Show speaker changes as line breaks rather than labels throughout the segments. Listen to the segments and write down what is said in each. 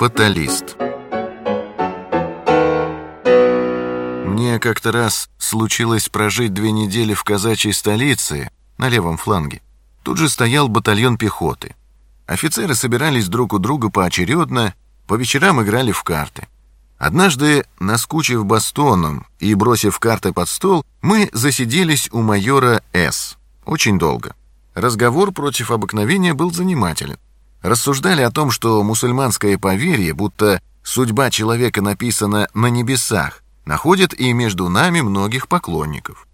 Фаталист Мне как-то раз случилось прожить две недели в казачьей столице, на левом фланге. Тут же стоял батальон пехоты. Офицеры собирались друг у друга поочередно, по вечерам играли в карты. Однажды, наскучив бастоном и бросив карты под стол, мы засиделись у майора С. Очень долго. Разговор против обыкновения был занимателен. Рассуждали о том, что мусульманское поверье, будто судьба человека написана на небесах, находит и между нами многих поклонников.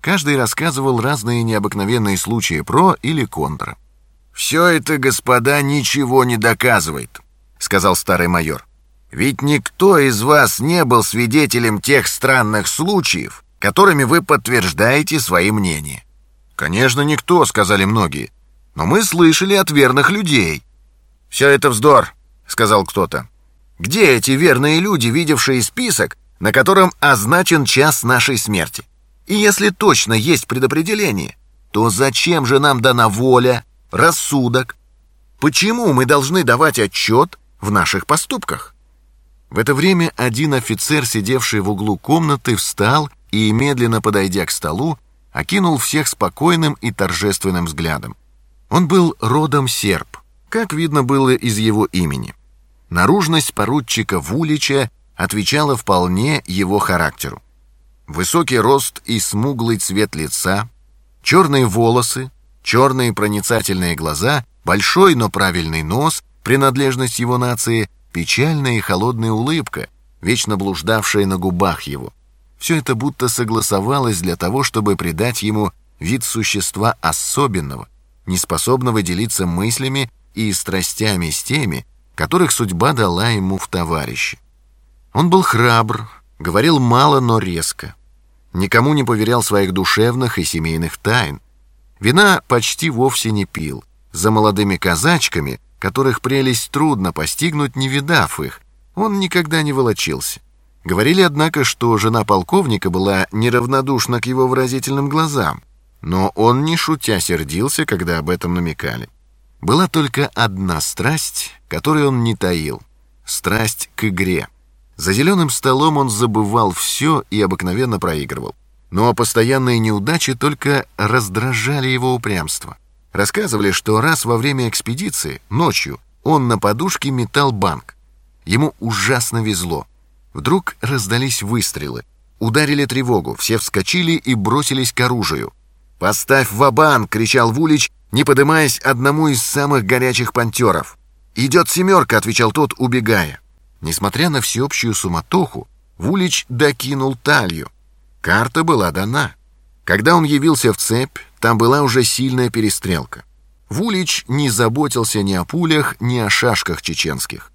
Каждый рассказывал разные необыкновенные случаи про или контра.
«Все это, господа, ничего не доказывает», — сказал старый майор. «Ведь никто из вас не был свидетелем тех странных случаев, которыми вы подтверждаете свои мнения».
«Конечно, никто», — сказали многие. «Но мы слышали от верных людей».
«Все это вздор», — сказал кто-то. «Где эти верные люди, видевшие список, на котором означен час нашей смерти? И если точно есть предопределение, то зачем же нам дана воля, рассудок? Почему мы должны давать отчет в наших поступках?»
В это время один офицер, сидевший в углу комнаты, встал и, медленно подойдя к столу, окинул всех спокойным и торжественным взглядом. Он был родом серб, как видно было из его имени. Наружность поручика Вулича отвечала вполне его характеру. Высокий рост и смуглый цвет лица, черные волосы, черные проницательные глаза, большой, но правильный нос, принадлежность его нации, печальная и холодная улыбка, вечно блуждавшая на губах его — все это будто согласовалось для того, чтобы придать ему вид существа особенного, неспособного делиться мыслями и страстями с теми, которых судьба дала ему в товарищи. Он был храбр, говорил мало, но резко. Никому не поверял своих душевных и семейных тайн. Вина почти вовсе не пил. За молодыми казачками, которых прелесть трудно постигнуть, не видав их, он никогда не волочился. Говорили, однако, что жена полковника была неравнодушна к его выразительным глазам, но он, не шутя, сердился, когда об этом намекали. Была только одна страсть, которую он не таил — страсть к игре. За зеленым столом он забывал все и обыкновенно проигрывал. Но постоянные неудачи только раздражали его упрямство. Рассказывали, что раз во время экспедиции, ночью, он на подушке метал банк. Ему ужасно везло — Вдруг раздались выстрелы. Ударили тревогу, все вскочили и бросились к оружию. «Поставь в кричал Вулич, не подымаясь одному из самых горячих пантеров. «Идет семерка!» — отвечал тот, убегая. Несмотря на всеобщую суматоху, Вулич докинул талью. Карта была дана. Когда он явился в цепь, там была уже сильная перестрелка. Вулич не заботился ни о пулях, ни о шашках чеченских.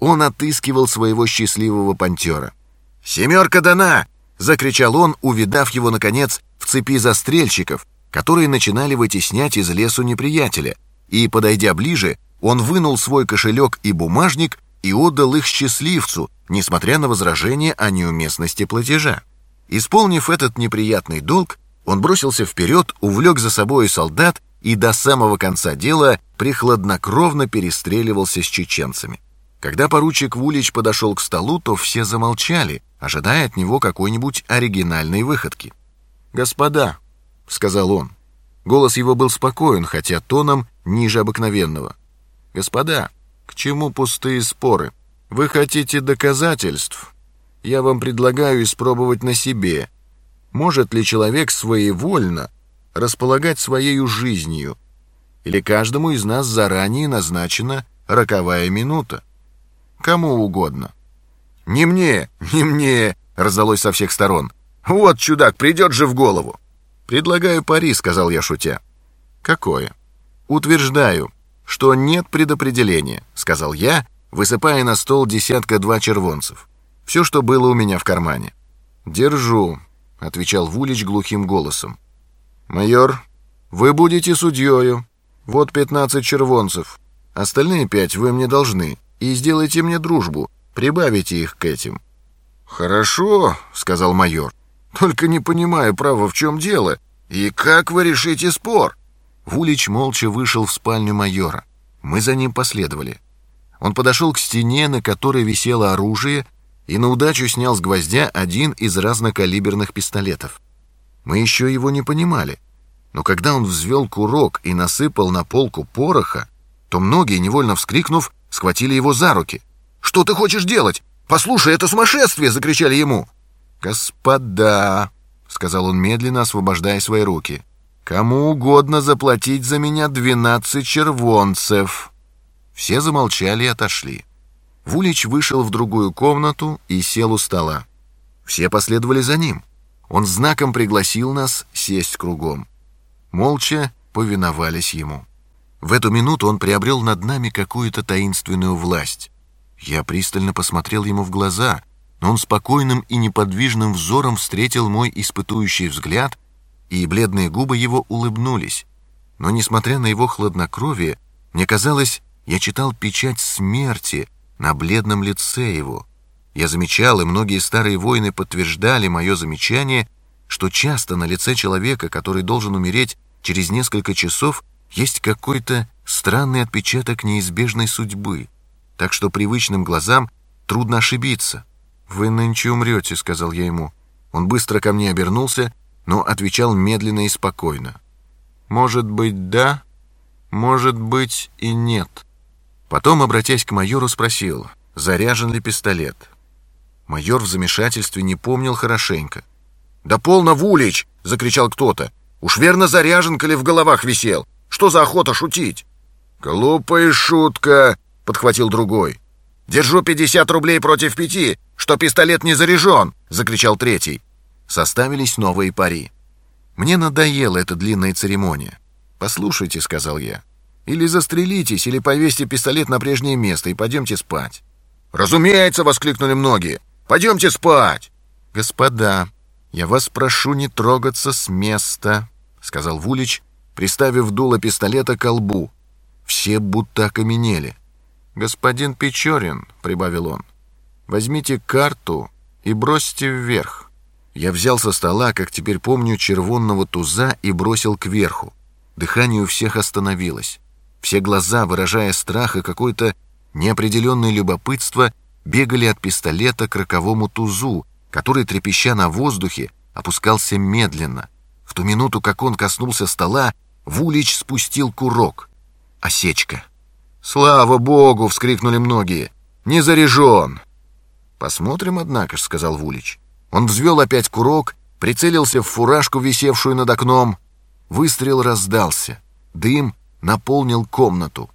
Он отыскивал своего счастливого пантера. «Семерка дана!» — закричал он, увидав его, наконец, в цепи застрельщиков, которые начинали вытеснять из лесу неприятеля, и, подойдя ближе, он вынул свой кошелек и бумажник и отдал их счастливцу, несмотря на возражение о неуместности платежа. Исполнив этот неприятный долг, он бросился вперед, увлек за собой солдат и до самого конца дела прихладнокровно перестреливался с чеченцами. Когда поручик Вулич подошел к столу, то все замолчали, ожидая от него какой-нибудь оригинальной выходки. «Господа», — сказал он, голос его был спокоен, хотя тоном ниже обыкновенного. «Господа, к чему пустые споры? Вы хотите доказательств? Я вам предлагаю испробовать на себе. Может ли человек своевольно располагать своей жизнью? Или каждому из нас заранее назначена роковая минута? Кому угодно. «Не мне, не мне!» — раздалось со всех сторон. «Вот чудак, придет же в голову!» «Предлагаю пари», — сказал я шутя. «Какое?» «Утверждаю, что нет предопределения», — сказал я, высыпая на стол десятка-два червонцев. Все, что было у меня в кармане. «Держу», — отвечал Вулич глухим голосом. «Майор, вы будете судьёю. Вот пятнадцать червонцев. Остальные пять вы мне должны и сделайте мне дружбу, прибавите их к этим». «Хорошо», — сказал майор. «Только не понимаю, право, в чем дело, и как вы решите спор?» Вулич молча вышел в спальню майора. Мы за ним последовали. Он подошел к стене, на которой висело оружие, и на удачу снял с гвоздя один из разнокалиберных пистолетов. Мы еще его не понимали, но когда он взвел курок и насыпал на полку пороха, то многие, невольно вскрикнув, схватили его за руки. «Что ты хочешь делать? Послушай, это сумасшествие!» — закричали ему. «Господа!» — сказал он медленно, освобождая свои руки. «Кому угодно заплатить за меня двенадцать червонцев!» Все замолчали и отошли. Вулич вышел в другую комнату и сел у стола. Все последовали за ним. Он знаком пригласил нас сесть кругом. Молча повиновались ему. В эту минуту он приобрел над нами какую-то таинственную власть. Я пристально посмотрел ему в глаза, но он спокойным и неподвижным взором встретил мой испытующий взгляд, и бледные губы его улыбнулись. Но, несмотря на его хладнокровие, мне казалось, я читал печать смерти на бледном лице его. Я замечал, и многие старые воины подтверждали мое замечание, что часто на лице человека, который должен умереть через несколько часов, есть какой-то странный отпечаток неизбежной судьбы, так что привычным глазам трудно ошибиться. «Вы нынче умрете», — сказал я ему. Он быстро ко мне обернулся, но отвечал медленно и спокойно. «Может быть, да, может быть и нет». Потом, обратясь к майору, спросил, заряжен ли пистолет. Майор в замешательстве не помнил хорошенько. «Да полно, Вулич!» — закричал кто-то. «Уж верно заряжен, коли в головах висел. Что за охота шутить?» «Глупая шутка!» — подхватил другой. «Держу пятьдесят рублей против пяти, что пистолет не заряжен!» — закричал третий. Составились новые пари. Мне надоела эта длинная церемония. «Послушайте», — сказал я, — «или застрелитесь, или повесьте пистолет на прежнее место и пойдемте спать». «Разумеется!» — воскликнули многие. «Пойдемте спать!» «Господа, я вас прошу не трогаться с места», — сказал Вулич, приставив дуло пистолета к колбу. Все будто окаменели. «Господин Печорин», — прибавил он, — «возьмите карту и бросьте вверх». Я взял со стола, как теперь помню, червонного туза и бросил кверху. Дыхание у всех остановилось. Все глаза, выражая страх и какое-то неопределенное любопытство, бегали от пистолета к роковому тузу, который, трепеща на воздухе, опускался медленно. В ту минуту, как он коснулся стола, Вулич спустил курок. Осечка. «Слава богу!» — вскрикнули многие. «Не заряжен!» «Посмотрим, однако ж», — сказал Вулич. Он взвел опять курок, прицелился в фуражку, висевшую над окном. Выстрел раздался. Дым наполнил комнату.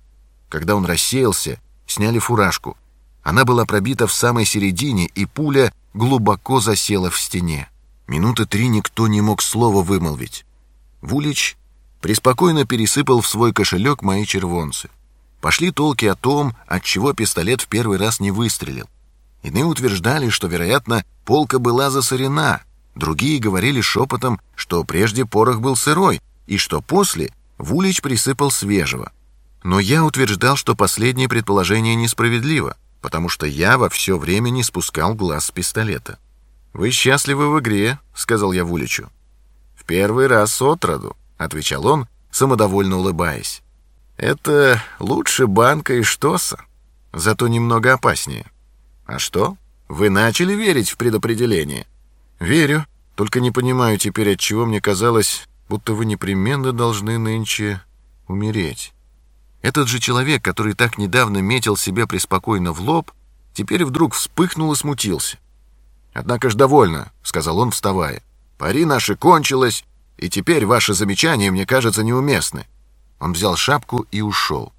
Когда он рассеялся, сняли фуражку. Она была пробита в самой середине, и пуля глубоко засела в стене. Минуты три никто не мог слова вымолвить. Вулич преспокойно пересыпал в свой кошелек мои червонцы. Пошли толки о том, от чего пистолет в первый раз не выстрелил. Иные утверждали, что, вероятно, полка была засорена. Другие говорили шепотом, что прежде порох был сырой, и что после Вулич присыпал свежего. Но я утверждал, что последнее предположение несправедливо, потому что я во все время не спускал глаз с пистолета. «Вы счастливы в игре», — сказал я Вуличу. «В первый раз от роду», — отвечал он, самодовольно улыбаясь. Это лучше банка и штоса, зато немного опаснее. А что? Вы начали верить в предопределение? Верю, только не понимаю теперь, от чего мне казалось, будто вы непременно должны нынче умереть. Этот же человек, который так недавно метил себя преспокойно в лоб, теперь вдруг вспыхнул и смутился. «Однако ж довольно», — сказал он, вставая. «Пари наши кончилось, и теперь ваши замечания, мне кажется, неуместны. Он взял шапку и ушел.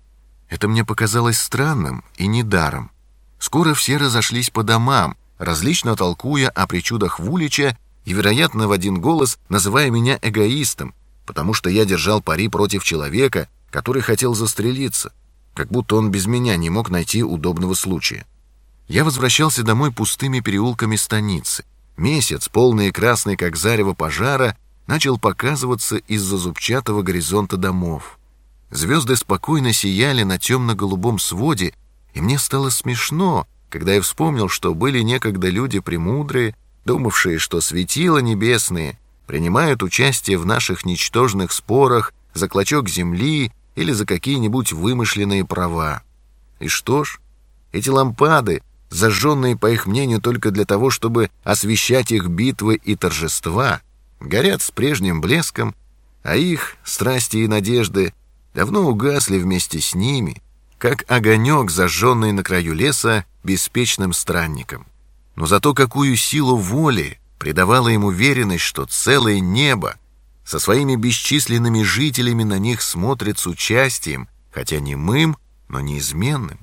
Это мне показалось странным и недаром. Скоро все разошлись по домам, различно толкуя о причудах Вулича и, вероятно, в один голос называя меня эгоистом, потому что я держал пари против человека, который хотел застрелиться, как будто он без меня не мог найти удобного случая. Я возвращался домой пустыми переулками станицы. Месяц, полный и красный, как зарево пожара, начал показываться из-за зубчатого горизонта домов. Звезды спокойно сияли на темно-голубом своде, и мне стало смешно, когда я вспомнил, что были некогда люди премудрые, думавшие, что светила небесные принимают участие в наших ничтожных спорах за клочок земли или за какие-нибудь вымышленные права. И что ж, Эти лампады, зажженные, по их мнению, только для того, чтобы освещать их битвы и торжества, горят с прежним блеском, а их страсти и надежды давно угасли вместе с ними, как огонек, зажженный на краю леса беспечным странником. Но зато какую силу воли придавала им уверенность, что целое небо со своими бесчисленными жителями на них смотрит с участием, хотя не мым, но неизменным.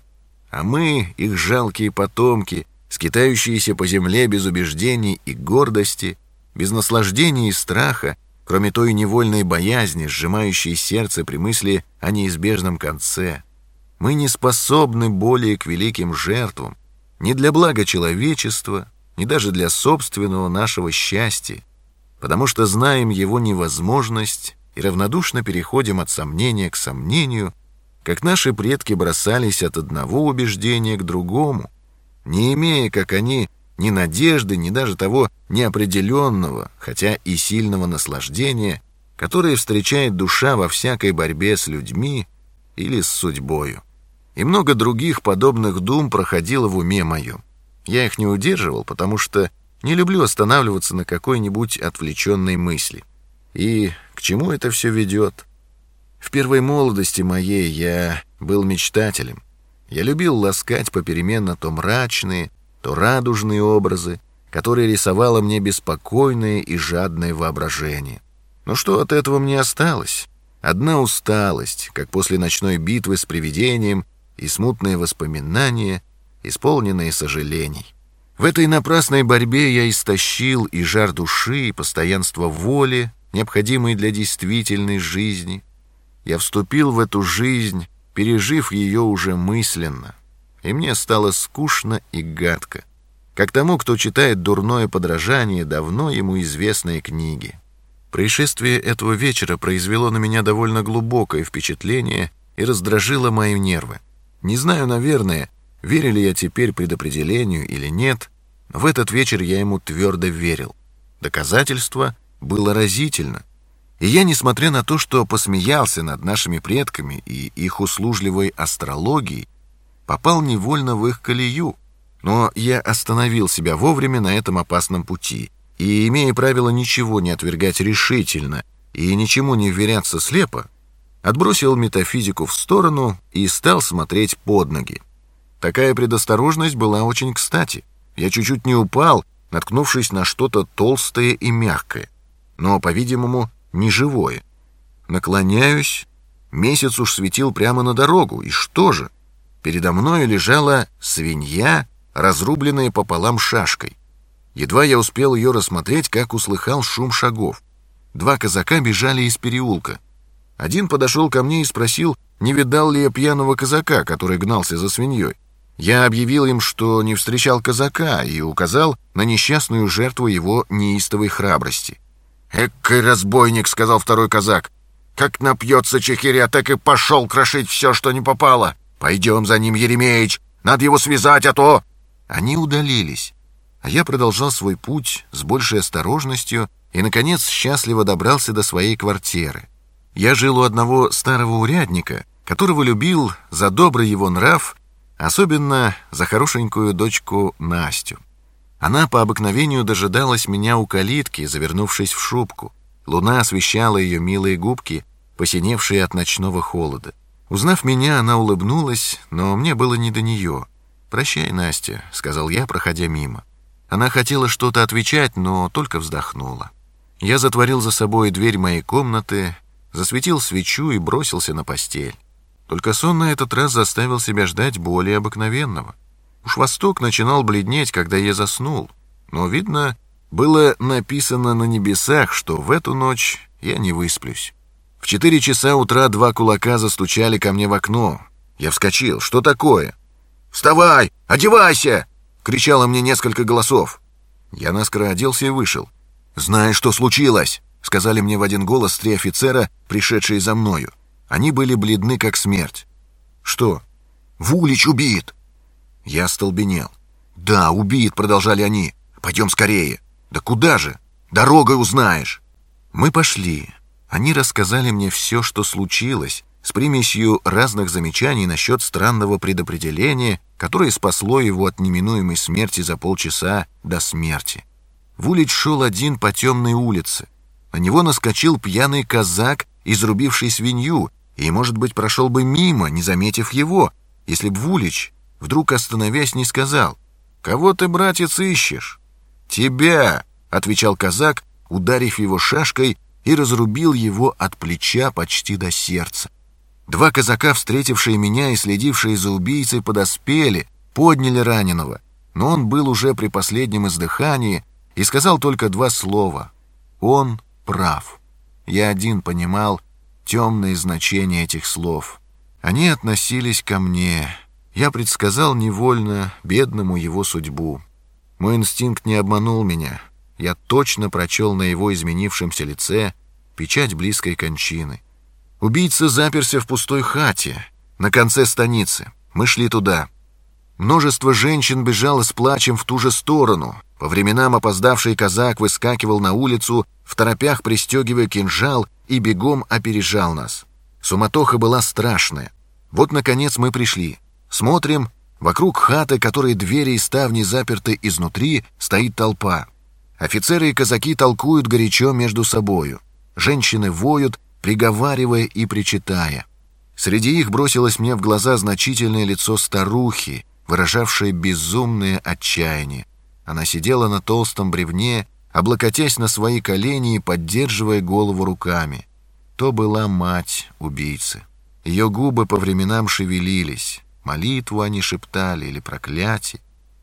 А мы, их жалкие потомки, скитающиеся по земле без убеждений и гордости, без наслаждения и страха, кроме той невольной боязни, сжимающей сердце при мысли о неизбежном конце. Мы не способны более к великим жертвам, ни для блага человечества, ни даже для собственного нашего счастья, потому что знаем его невозможность и равнодушно переходим от сомнения к сомнению, как наши предки бросались от одного убеждения к другому, не имея, как они, ни надежды, ни даже того неопределенного, хотя и сильного наслаждения, которое встречает душа во всякой борьбе с людьми или с судьбою. И много других подобных дум проходило в уме моем. Я их не удерживал, потому что не люблю останавливаться на какой-нибудь отвлеченной мысли. И к чему это все ведет? В первой молодости моей я был мечтателем. Я любил ласкать попеременно то мрачные, то радужные образы, которые рисовало мне беспокойное и жадное воображение. Но что от этого мне осталось? Одна усталость, как после ночной битвы с привидением, и смутные воспоминания, исполненные сожалений. В этой напрасной борьбе я истощил и жар души, и постоянство воли, необходимые для действительной жизни. Я вступил в эту жизнь, пережив ее уже мысленно, и мне стало скучно и гадко, как тому, кто читает дурное подражание давно ему известной книги. Происшествие этого вечера произвело на меня довольно глубокое впечатление и раздражило мои нервы. Не знаю, наверное, верю ли я теперь предопределению или нет, но в этот вечер я ему твердо верил. Доказательство было разительно. И я, несмотря на то, что посмеялся над нашими предками и их услужливой астрологией, попал невольно в их колею. Но я остановил себя вовремя на этом опасном пути и, имея правило ничего не отвергать решительно и ничему не вверяться слепо, отбросил метафизику в сторону и стал смотреть под ноги. Такая предосторожность была очень кстати. Я чуть-чуть не упал, наткнувшись на что-то толстое и мягкое, но, по-видимому, не живое. Наклоняюсь, месяц уж светил прямо на дорогу, и что же? Передо мной лежала свинья, разрубленная пополам шашкой. Едва я успел ее рассмотреть, как услыхал шум шагов. Два казака бежали из переулка — один подошел ко мне и спросил, не видал ли я пьяного казака, который гнался за свиньей. Я объявил им, что не встречал казака, и указал на несчастную жертву его неистовой храбрости. «Эккой разбойник», — сказал второй казак. «Как напьется чехиря, так и пошел крошить все, что не попало. Пойдем за ним, Еремеич, надо его связать, а то...» Они удалились, а я продолжал свой путь с большей осторожностью и, наконец, счастливо добрался до своей квартиры. Я жил у одного старого урядника, которого любил за добрый его нрав, особенно за хорошенькую дочку Настю. Она по обыкновению дожидалась меня у калитки, завернувшись в шубку. Луна освещала ее милые губки, посиневшие от ночного холода. Узнав меня, она улыбнулась, но мне было не до нее. «Прощай, Настя», — сказал я, проходя мимо. Она хотела что-то отвечать, но только вздохнула. Я затворил за собой дверь моей комнаты засветил свечу и бросился на постель. Только сон на этот раз заставил себя ждать более обыкновенного. Уж восток начинал бледнеть, когда я заснул, но, видно, было написано на небесах, что в эту ночь я не высплюсь. В четыре часа утра два кулака застучали ко мне в окно. Я вскочил. Что такое? «Вставай! Одевайся!» — кричало мне несколько голосов. Я наскоро оделся и вышел. «Знаешь, что случилось?» — сказали мне в один голос три офицера, пришедшие за мною. Они были бледны, как смерть. «Что?» «Вулич убит!» Я остолбенел. «Да, убит!» — продолжали они. «Пойдем скорее!» «Да куда же? Дорогой узнаешь!» Мы пошли. Они рассказали мне все, что случилось, с примесью разных замечаний насчет странного предопределения, которое спасло его от неминуемой смерти за полчаса до смерти. Вулич шел один по темной улице. На него наскочил пьяный казак, изрубивший свинью, и, может быть, прошел бы мимо, не заметив его, если б Вулич, вдруг остановясь, не сказал, «Кого ты, братец, ищешь?» «Тебя!» — отвечал казак, ударив его шашкой и разрубил его от плеча почти до сердца. Два казака, встретившие меня и следившие за убийцей, подоспели, подняли раненого, но он был уже при последнем издыхании и сказал только два слова. Он прав. Я один понимал темное значение этих слов. Они относились ко мне. Я предсказал невольно бедному его судьбу. Мой инстинкт не обманул меня. Я точно прочел на его изменившемся лице печать близкой кончины. Убийца заперся в пустой хате на конце станицы. Мы шли туда. Множество женщин бежало с плачем в ту же сторону. По временам опоздавший казак выскакивал на улицу, в торопях пристегивая кинжал, и бегом опережал нас. Суматоха была страшная. Вот, наконец, мы пришли. Смотрим, вокруг хаты, которой двери и ставни заперты изнутри, стоит толпа. Офицеры и казаки толкуют горячо между собою. Женщины воют, приговаривая и причитая. Среди их бросилось мне в глаза значительное лицо старухи, выражавшее безумное отчаяние. Она сидела на толстом бревне, облокотясь на свои колени и поддерживая голову руками. То была мать убийцы. Ее губы по временам шевелились. Молитву они шептали или проклятие.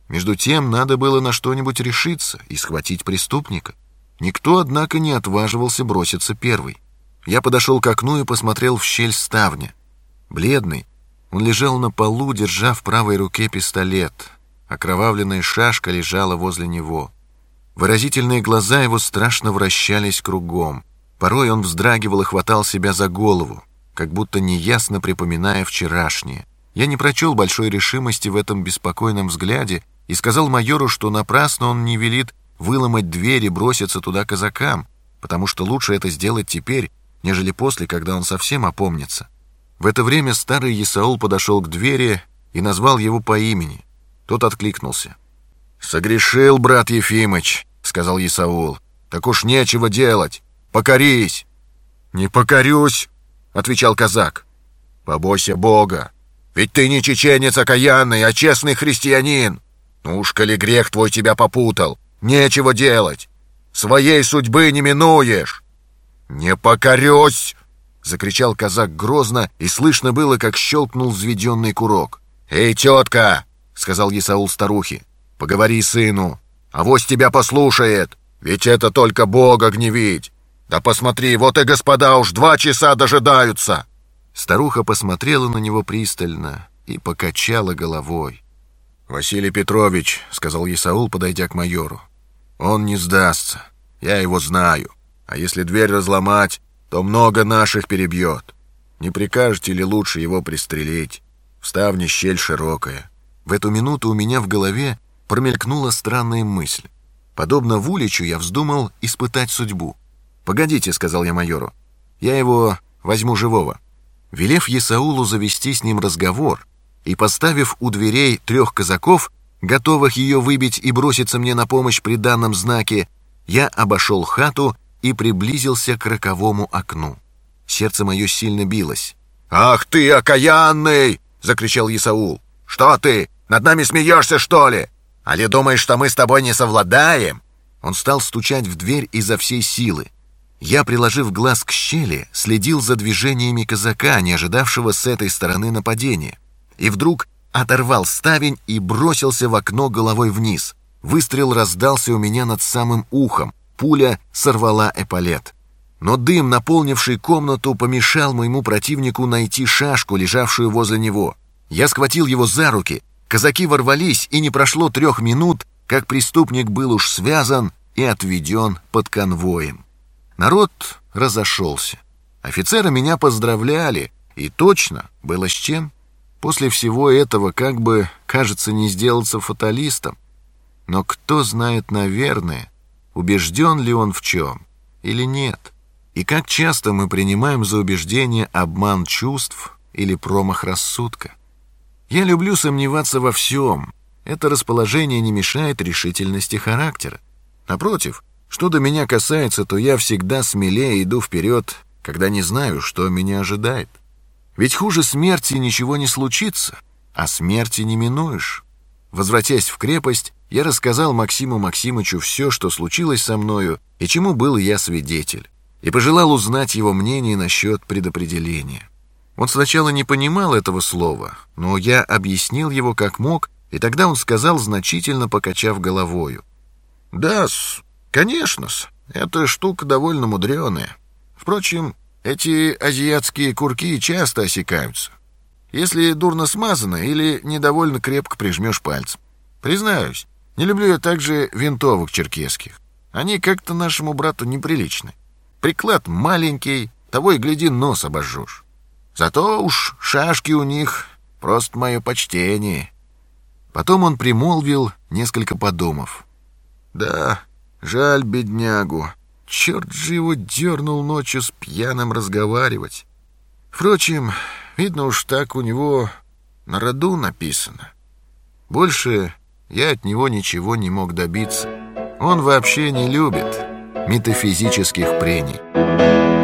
Между тем надо было на что-нибудь решиться и схватить преступника. Никто, однако, не отваживался броситься первый. Я подошел к окну и посмотрел в щель ставня. Бледный, он лежал на полу, держа в правой руке пистолет. Окровавленная шашка лежала возле него. Выразительные глаза его страшно вращались кругом. Порой он вздрагивал и хватал себя за голову, как будто неясно припоминая вчерашнее. Я не прочел большой решимости в этом беспокойном взгляде и сказал майору, что напрасно он не велит выломать дверь и броситься туда казакам, потому что лучше это сделать теперь, нежели после, когда он совсем опомнится. В это время старый Исаул подошел к двери и назвал его по имени. Тот откликнулся. «Согрешил, брат Ефимыч», — сказал Исаул. «Так уж нечего делать. Покорись». «Не покорюсь», — отвечал казак. «Побойся Бога. Ведь ты не чеченец окаянный, а честный христианин. Ну уж, коли грех твой тебя попутал, нечего делать. Своей судьбы не минуешь». «Не покорюсь!» — закричал казак грозно, и слышно было, как щелкнул взведенный курок. «Эй, тетка!» — сказал Исаул старухе. «Поговори сыну, авось тебя послушает, ведь это только Бога гневить. Да посмотри, вот и господа уж два часа дожидаются!» Старуха посмотрела на него пристально и покачала головой. «Василий Петрович», — сказал Исаул, подойдя к майору, — «он не сдастся, я его знаю. А если дверь разломать, то много наших перебьет. Не прикажете ли лучше его пристрелить? В ставне щель широкая. В эту минуту у меня в голове промелькнула странная мысль. Подобно Вуличу я вздумал испытать судьбу. «Погодите», — сказал я майору, — «я его возьму живого». Велев Есаулу завести с ним разговор и поставив у дверей трех казаков, готовых ее выбить и броситься мне на помощь при данном знаке, я обошел хату и приблизился к роковому окну. Сердце мое сильно билось. «Ах ты, окаянный!» — закричал Исаул. «Что ты, над нами смеешься, что ли? Али думаешь, что мы с тобой не совладаем?» Он стал стучать в дверь изо всей силы. Я, приложив глаз к щели, следил за движениями казака, не ожидавшего с этой стороны нападения. И вдруг оторвал ставень и бросился в окно головой вниз. Выстрел раздался у меня над самым ухом. Пуля сорвала эполет. Но дым, наполнивший комнату, помешал моему противнику найти шашку, лежавшую возле него. Я схватил его за руки. Казаки ворвались, и не прошло трех минут, как преступник был уж связан и отведен под конвоем. Народ разошелся. Офицеры меня поздравляли, и точно было с чем. После всего этого как бы, кажется, не сделаться фаталистом. Но кто знает, наверное, убежден ли он в чем или нет. И как часто мы принимаем за убеждение обман чувств или промах рассудка. Я люблю сомневаться во всем. Это расположение не мешает решительности характера. Напротив, что до меня касается, то я всегда смелее иду вперед, когда не знаю, что меня ожидает. Ведь хуже смерти ничего не случится, а смерти не минуешь. Возвратясь в крепость, я рассказал Максиму Максимычу все, что случилось со мною и чему был я свидетель, и пожелал узнать его мнение насчет предопределения. Он сначала не понимал этого слова, но я объяснил его как мог, и тогда он сказал, значительно покачав головою. «Да-с, конечно-с, эта штука довольно мудреная. Впрочем, эти азиатские курки часто осекаются. Если дурно смазано или недовольно крепко прижмешь пальцем. Признаюсь, не люблю я также винтовок черкесских. Они как-то нашему брату неприличны. Приклад маленький, того и гляди, нос обожжешь. Зато уж шашки у них просто мое почтение. Потом он примолвил, несколько подумав. Да, жаль беднягу. Черт же его дернул ночью с пьяным разговаривать. Впрочем, видно уж так у него на роду написано. Больше я от него ничего не мог добиться. Он вообще не любит метафизических прений.